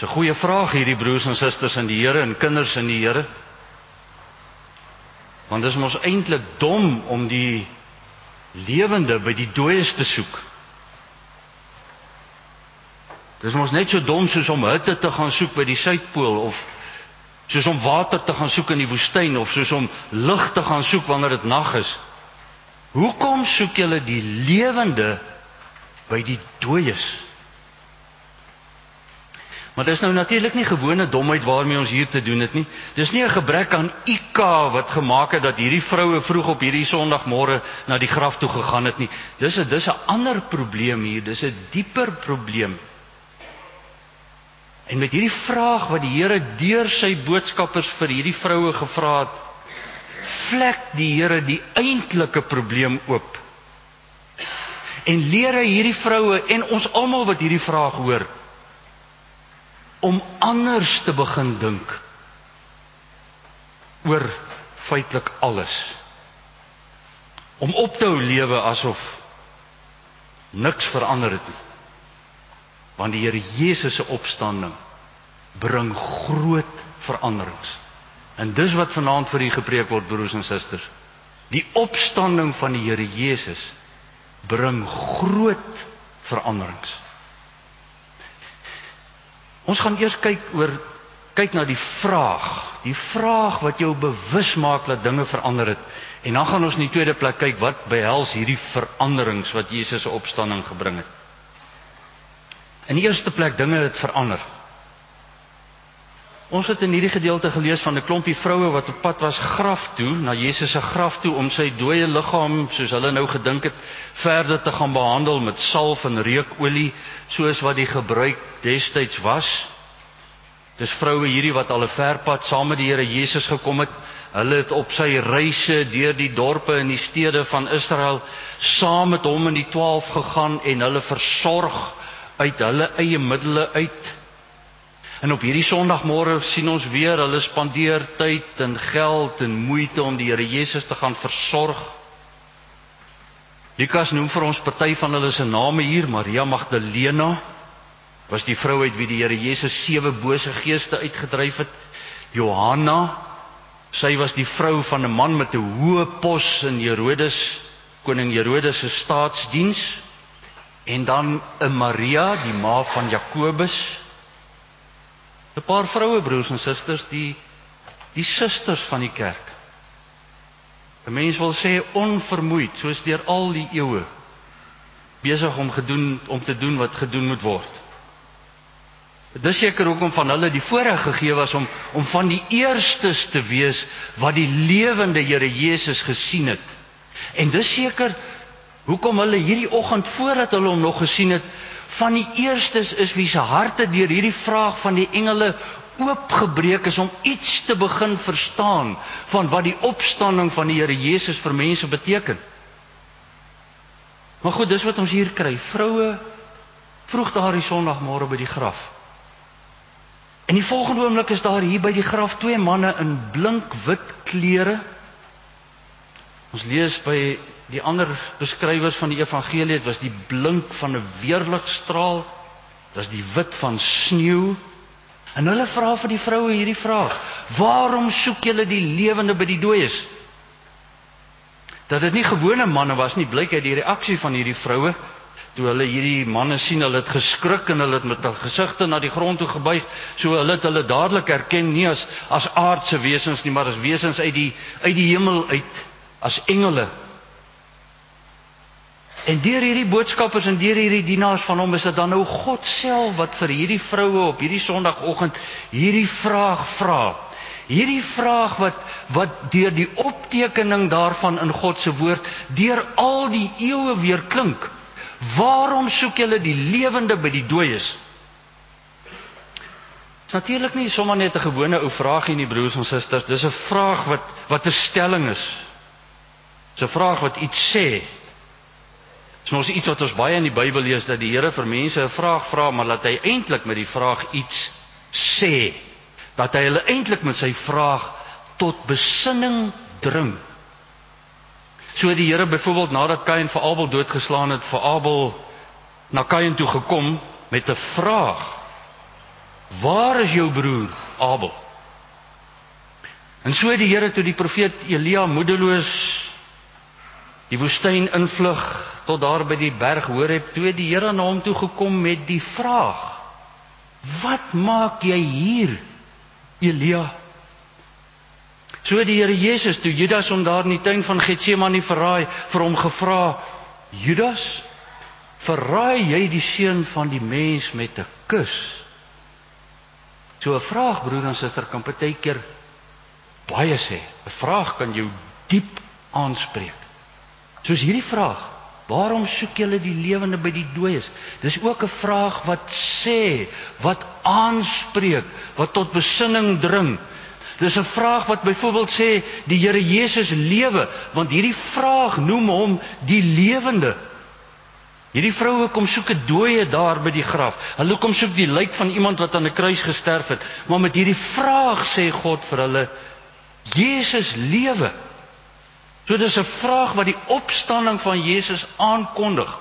Dis 'n goeie vraag hierdie broers en susters in die Here en kinders in die Here. Want dit is mos eintlik dom om die lewende by die dooies te soek. Dis mos net so dom soos om hitte te gaan soek by die suidpool of soos om water te gaan soek in die woestyn of soos om lig te gaan soek wanneer dit nag is. Hoekom soek julle die lewende by die dooies? Maar dis nou natuurlik nie gewone domheid waarmee ons hier te doen het nie. Dis nie 'n gebrek aan IQ wat gemaak het dat hierdie vroue vroeg op hierdie Sondagmôre na die graf toe gegaan het nie. Dis 'n dis 'n ander probleem hier. Dis 'n dieper probleem. En met hierdie vraag wat die Here deur sy boodskappers vir hierdie vroue gevra het, vlek die Here die eintlike probleem oop. En leer hy hierdie vroue en ons almal wat hierdie vraag hoor om anders te begin dink oor feitelik alles. Om op te hou lewe asof niks verander het nie. Want die Here Jesus se opstanding bring groot veranderings. En dis wat vanaand vir u gepreek word broers en susters. Die opstanding van die Here Jesus bring groot veranderings. Ons gaan eers kyk oor kyk na die vraag, die vraag wat jou bewus maak dat dinge verander het. En dan gaan ons in die tweede plek kyk wat behels hierdie veranderings wat Jesus se opstanding gebring het. In die eerste plek dinge het verander. Ons het in hierdie gedeelte gelees van 'n klompie vroue wat op pad was graf toe, na Jesus se graf toe om sy dooie liggaam, soos hulle nou gedink het, verder te gaan behandel met salf en reukolie, soos wat die gebruik destyds was. Dis vroue hierdie wat al 'n ver pad saam met die Here Jesus gekom het. Hulle het op sy reise deur die dorpe en die stede van Israel saam met hom in die 12 gegaan en hulle versorg uit hulle eie middele uit En op hierdie Sondagmôre sien ons weer hulle spandeer tyd en geld en moeite om die Here Jesus te gaan versorg. Lukas noem vir ons party van hulle se name hier, Maria Magdalena was die vrou uit wie die Here Jesus sewe bose geeste uitgedryf het. Johanna, sy was die vrou van 'n man met 'n hoë pos in Herodes, koning Herodes se staatsdiens. En dan 'n Maria, die ma van Jakobus, 'n paar vroue broers en susters die die susters van die kerk. 'n Mens wil sê onvermoeid soos deur al die eeue besig om gedoen om te doen wat gedoen moet word. Dit is seker hoekom van hulle die voorreg gegee was om om van die eerstes te wees wat die lewende Here Jesus gesien het. En dis seker hoekom hulle hierdie oggend voordat hulle hom nog gesien het, van die eerstes is wie se harte deur hierdie vraag van die engele oopgebreek is om iets te begin verstaan van wat die opstanding van die Here Jesus vir mense beteken. Maar goed, dis wat ons hier kry. Vroue vroeg daardie Sondagmôre by die graf. En die volgende oomblik is daar hier by die graf twee manne in blink wit klere. Ons lees by die ander beskrywers van die evangelie het was die blink van 'n weerligstraal was die wit van sneeu. En hulle vra vir die vroue hierdie vraag waarom soek julle die lewende by die dooies? Dat dit nie gewone manne was nie blyk uit die reaksie van hierdie vroue toe hulle hierdie manne sien hulle het geskrik en hulle het met hul gesigte na die grond toe gebuig so hulle het hulle dadelik herken nie as as aardse wesens nie maar as wesens uit die uit die hemel uit as engele En deur hierdie boodskappers en deur hierdie dienaars van hom is dit dan nou God self wat vir hierdie vroue op hierdie Sondagoggend hierdie vraag vra. Hierdie vraag wat wat deur die optekening daarvan in God se woord deur al die eeue weer klink. Waarom soek julle die lewende by die dooies? Dis natuurlik nie sommer net 'n gewone ou vraagie nie broers en susters, dis 'n vraag wat wat 'n stelling is. Dis 'n vraag wat iets sê. Dis mos iets wat ons baie in die Bybel lees dat die Here vir mense 'n vraag vra, maar laat hy eintlik met die vraag iets sê. Dat hy hulle eintlik met sy vraag tot besinning dring. So die Here byvoorbeeld nadat Kain vir Abel doodgeslaan het, vir Abel na Kain toe gekom met 'n vraag. Waar is jou broer Abel? En so die Here toe die profeet Elia moedeloos die woestyn invlug tot daar by die berg Horeb, toe die Here na hom toe gekom met die vraag: "Wat maak jy hier, Elia?" So die Here Jesus toe Judas hom daar in die tuin van Getsemane verraai, vir hom gevra: "Judas, verraai jy die seun van die mens met 'n kus?" So 'n vraag broer en suster kan baie keer baie sê. 'n Vraag kan jou diep aanspreek. Soos hierdie vraag: Waarom soek julle die lewende by die dooies? Dis ook 'n vraag wat sê, wat aanspreek, wat tot besinning dring. Dis 'n vraag wat byvoorbeeld sê die Here Jesus lewe, want hierdie vraag noem hom die lewende. Hierdie vroue kom soek 'n dooie daar by die graf. Hulle kom soek die lijk van iemand wat aan 'n kruis gesterf het, maar met hierdie vraag sê God vir hulle Jesus lewe. So dis 'n vraag wat die opstanding van Jesus aankondig.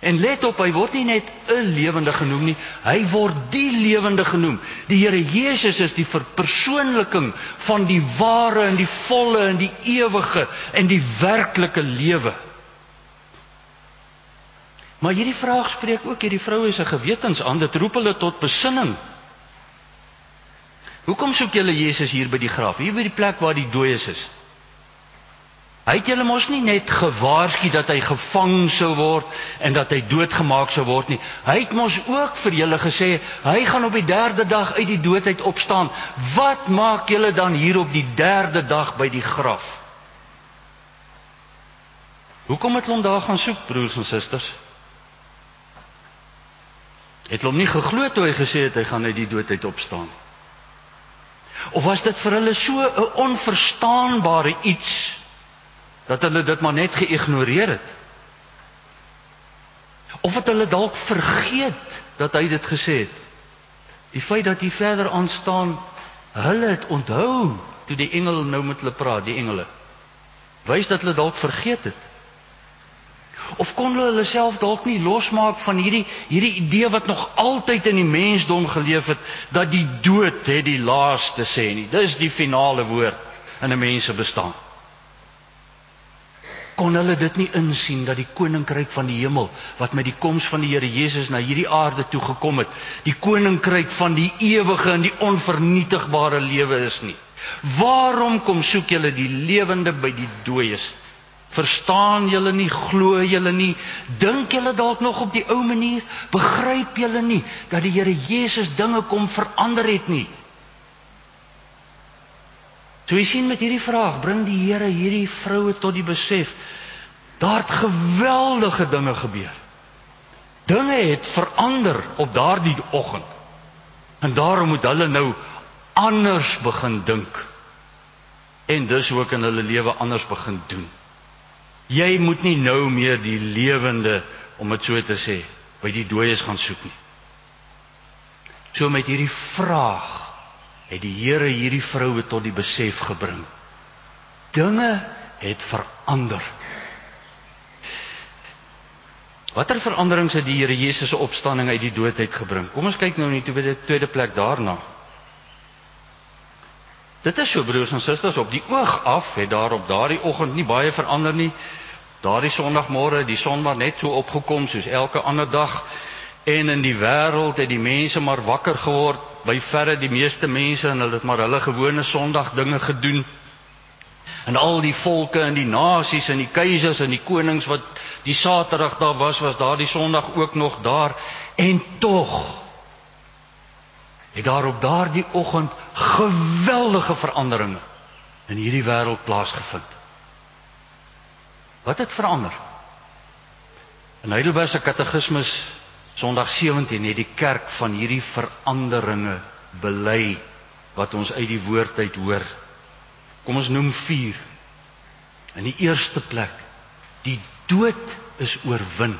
En let op, hy word nie net 'n lewende genoem nie, hy word die lewende genoem. Die Here Jesus is die verpersoonliking van die ware en die volle en die ewige en die werklike lewe. Maar hierdie vraag spreek ook hierdie vroue se gewetens aan. Dit roep hulle tot besinning. Hoekom soek julle Jesus hier by die graf? Hier by die plek waar die dooies is. Hy het julle mos nie net gewaarsku dat hy gevang sou word en dat hy doodgemaak sou word nie. Hy het mos ook vir julle gesê hy gaan op die 3de dag uit die dood uit opstaan. Wat maak julle dan hier op die 3de dag by die graf? Hoekom het hulle hom daar gaan soek, broers en susters? Het hulle hom nie geglo toe hy gesê het hy gaan uit die dood uit opstaan nie? Of was dit vir hulle so 'n onverstaanbare iets dat hulle dit maar net geïgnoreer het? Of het hulle dalk vergeet dat hy dit gesê het? Die feit dat hy verder aan staan, hulle het onthou toe die engel nou met hulle praat, die engele. Wys dat hulle dalk vergeet het. Of kon hulle hulle self dalk nie losmaak van hierdie hierdie idee wat nog altyd in die mensdom geleef het dat die dood het die laaste sê nie. Dis die finale woord in 'n mens se bestaan. Kon hulle dit nie insien dat die koninkryk van die hemel wat met die koms van die Here Jesus na hierdie aarde toe gekom het, die koninkryk van die ewige en die onvernietigbare lewe is nie. Waarom kom soek julle die lewende by die dooies? Verstaan julle nie, glo julle nie, dink julle dalk nog op die ou manier, begryp julle nie dat die Here Jesus dinge kom verander het nie. So jy sien met hierdie vraag bring die Here hierdie vroue tot die besef daar het geweldige dinge gebeur. Dinge het verander op daardie oggend. En daarom moet hulle nou anders begin dink. En dus ook in hulle lewe anders begin doen. Jy moet nie nou meer die lewende om dit so te sê by die dooies gaan soek nie. So met hierdie vraag het die Here hierdie vroue tot die besef gebring. Dinge het verander. Watter veranderings het die Here Jesus se opstanding uit die dood uit gebring? Kom ons kyk nou net by die tweede plek daarna. Dit is so broers en susters op die oog af het daar op daardie oggend nie baie verander nie. Daardie Sondagmôre, die son maar net so opgekom soos elke ander dag en in die wêreld het die mense maar wakker geword, by verre die meeste mense en hulle het maar hulle gewone Sondag dinge gedoen. En al die volke en die nasies en die keisers en die konings wat die Saterdag daar was, was daardie Sondag ook nog daar en tog het daar op daardie oggend geweldige veranderinge in hierdie wêreld plaasgevind. Wat het verander? In Heidelberg se katekismus Sondag 17 het die kerk van hierdie veranderinge bely wat ons uit die woord uit hoor. Kom ons noem 4. In die eerste plek, die dood is oorwin.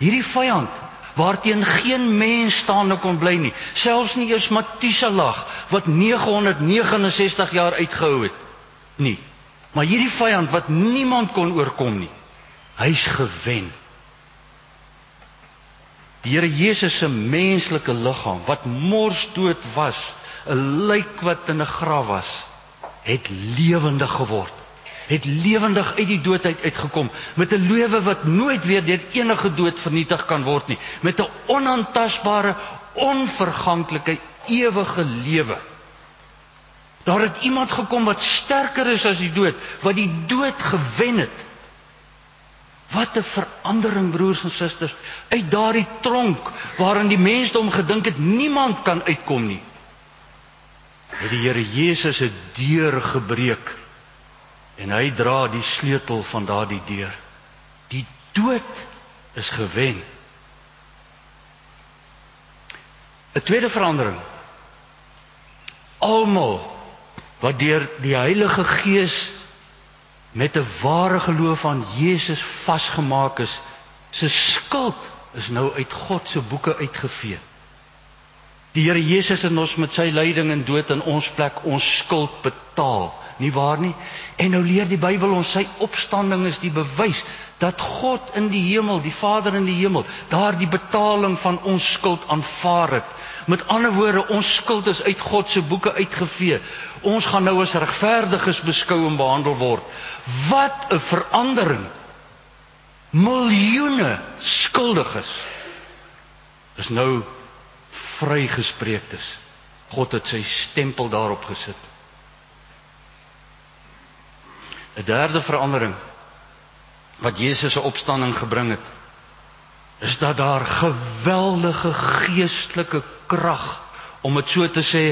Hierdie vyand waarteen geen mens staande kon bly nie, selfs nie eers Matusalag wat 969 jaar uitgehou het nie. Maar hierdie vyand wat niemand kon oorkom nie, hy's gewen. Die Here Jesus se menslike liggaam wat morsdood was, 'n lijk wat in 'n graf was, het lewendig geword. Het lewendig uit die dood uit uitgekom met 'n lewe wat nooit weer deur enige dood vernietig kan word nie, met 'n onaantastbare, onverganklike, ewige lewe. Daar het iemand gekom wat sterker is as die dood, wat die dood gewen het. Wat 'n verandering broers en susters uit daardie tronk waarin die mensdom gedink het niemand kan uitkom nie. Het die Here Jesus 'n deur gebreek en hy dra die sleutel van daardie deur. Die dood is gewen. 'n Tweede verandering. Almal wat deur die Heilige Gees met 'n ware geloof aan Jesus vasgemaak is, se skuld is nou uit God se boeke uitgevee. Die Here Jesus het ons met sy lyding en dood in ons plek ons skuld betaal, nie waar nie? En nou leer die Bybel ons sy opstanding is die bewys dat God in die hemel, die Vader in die hemel, daardie betaling van ons skuld aanvaar het. Met ander woorde, ons skuld is uit God se boeke uitgevee. Ons gaan nou as regverdiges beskou en behandel word. Wat 'n verandering. Miljoene skuldiges is nou vrygespreek is. God het sy stempel daarop gesit. 'n Derde verandering wat Jesus se opstanding gebring het, is dat daar geweldige geestelike krag om dit so te sê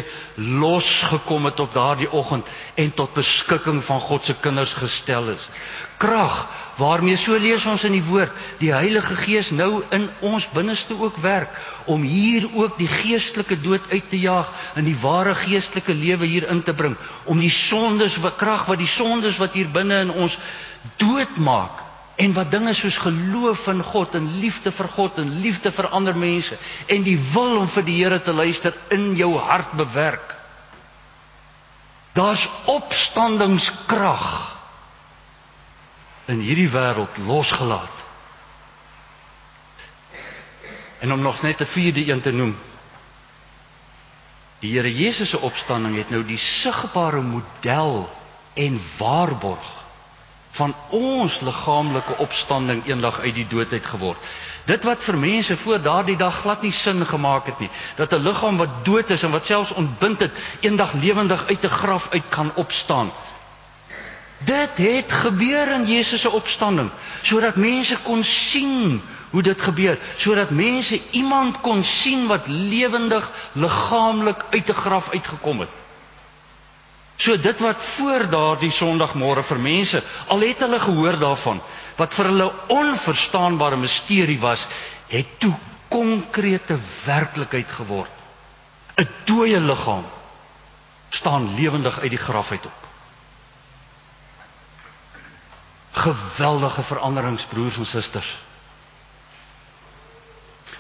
losgekom het op daardie oggend en tot beskikking van God se kinders gestel is. Krag waarmee so lees ons in die woord, die Heilige Gees nou in ons binneste ook werk om hier ook die geestelike dood uit te jaag en die ware geestelike lewe hier in te bring, om die sondes wat krag wat die sondes wat hier binne in ons doodmaak en wat dinge soos geloof in God en liefde vir God en liefde vir ander mense en die wil om vir die Here te luister in jou hart bewerk. Daar's opstandingskrag in hierdie wêreld losgelaat. En om nog net 'n vierde een te noem. Die Here Jesus se opstanding het nou die sigbare model en waarborg van ons liggaamlike opstanding eendag uit die dood uit geword. Dit wat vir mense voor daardie dag glad nie sin gemaak het nie, dat 'n liggaam wat dood is en wat selfs ontbind het, eendag lewendig uit 'n graf uit kan opstaan. Dit het gebeur in Jesus se opstanding sodat mense kon sien hoe dit gebeur, sodat mense iemand kon sien wat lewendig liggaamlik uit 'n graf uitgekom het. So dit wat voor daardie Sondagmôre vir mense al het hulle gehoor daarvan wat vir hulle onverstaanbare misterie was, het toe konkrete werklikheid geword. 'n Dooie liggaam staan lewendig uit die graf uit op. Geweldige veranderings broers en susters.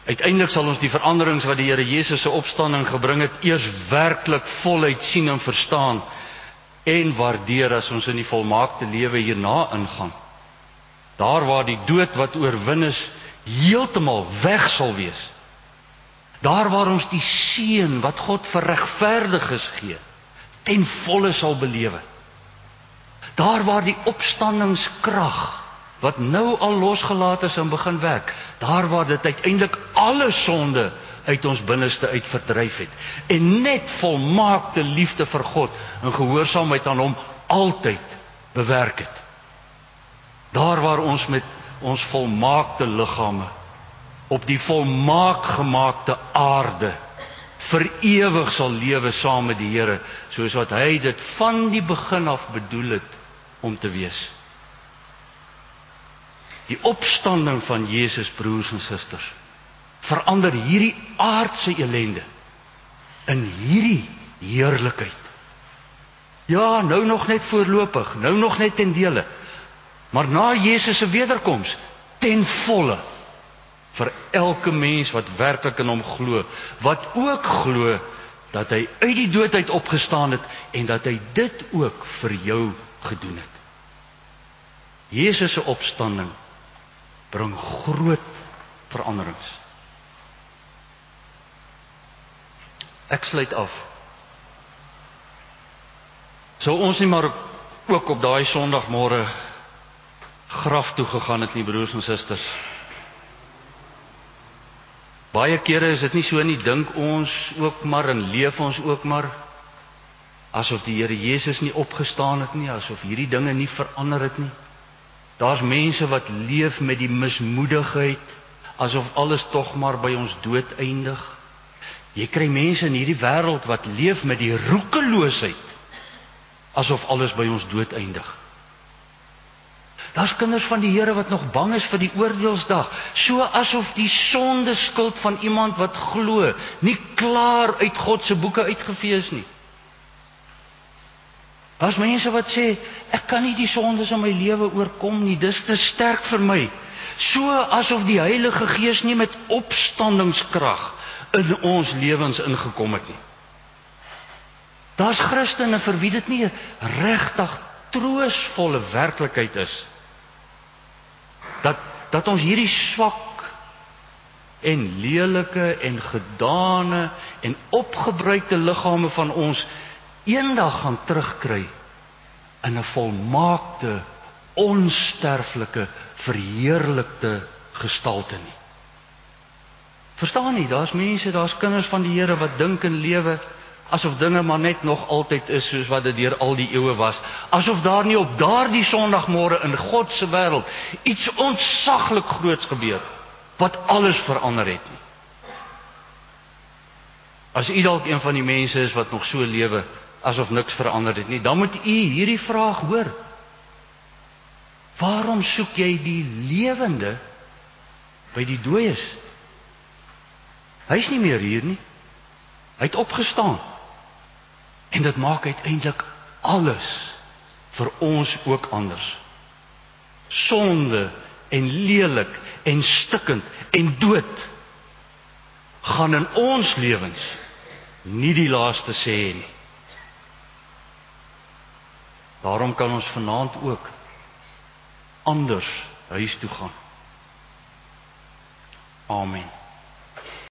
Uiteindelik sal ons die veranderings wat die Here Jesus se opstanding gebring het, eers werklik voluit sien en verstaan en waardeer as ons in die volmaakte lewe hierna ingaan. Daar waar die dood wat oorwin is heeltemal weg sal wees. Daar waar ons die seën wat God vir regverdiges gee ten volle sal belewe. Daar waar die opstandingskrag wat nou al losgelaat is en begin werk, daar waar dit uiteindelik alle sonde uit ons binneste uit verdryf het en net volmaakte liefde vir God en gehoorsaamheid aan hom altyd bewerk het. Daar waar ons met ons volmaakte liggame op die volmaak gemaakte aarde vir ewig sal lewe saam met die Here soos wat hy dit van die begin af bedoel het om te wees. Die opstanding van Jesus broers en susters verander hierdie aardse elende in hierdie heerlikheid. Ja, nou nog net voorlopig, nou nog net ten dele. Maar na Jesus se wederkoms ten volle vir elke mens wat werklik in hom glo, wat ook glo dat hy uit die dood uit opgestaan het en dat hy dit ook vir jou gedoen het. Jesus se opstanding bring groot veranderings. Ek sluit af. Sou ons nie maar ook op daai Sondagmôre graf toe gegaan het nie broers en susters. Baie kere is dit nie so nie dink ons ook maar en leef ons ook maar asof die Here Jesus nie opgestaan het nie, asof hierdie dinge nie verander het nie. Daar's mense wat leef met die mismoedigheid asof alles tog maar by ons dood eindig. Jy kry mense in hierdie wêreld wat leef met die roekeloosheid asof alles by ons dood eindig. Daar's kinders van die Here wat nog bang is vir die oordeelsdag, so asof die sonde skuld van iemand wat glo nie klaar uit God se boeke uitgevee is nie. Daar's mense wat sê ek kan nie die sondes in my lewe oorkom nie, dis te sterk vir my. So asof die Heilige Gees nie met opstandingskrag in ons lewens ingekom het nie. Daar's Christene vir wie dit nie regtig troostvolle werklikheid is dat dat ons hierdie swak en lelike en gedane en opgebruikte liggame van ons eendag gaan terugkry in 'n volmaakte onsterflike verheerlikte gestalte nie. Verstaan nie, daar's mense, daar's kinders van die Here wat dink en lewe asof dinge maar net nog altyd is soos wat dit deur al die eeue was. Asof daar nie op daardie Sondagmôre in God se wêreld iets ontsaglik groots gebeur wat alles verander het nie. As u dalk een van die mense is wat nog so lewe asof niks verander het nie, dan moet u hierdie vraag hoor. Waarom soek jy die lewende by die dooies? Hy's nie meer hier nie. Hy het opgestaan. En dit maak uiteindelik alles vir ons ook anders. Sonde en lelik en stikkend en dood gaan in ons lewens nie die laaste sê nie. Daarom kan ons vanaand ook anders huis toe gaan. Amen.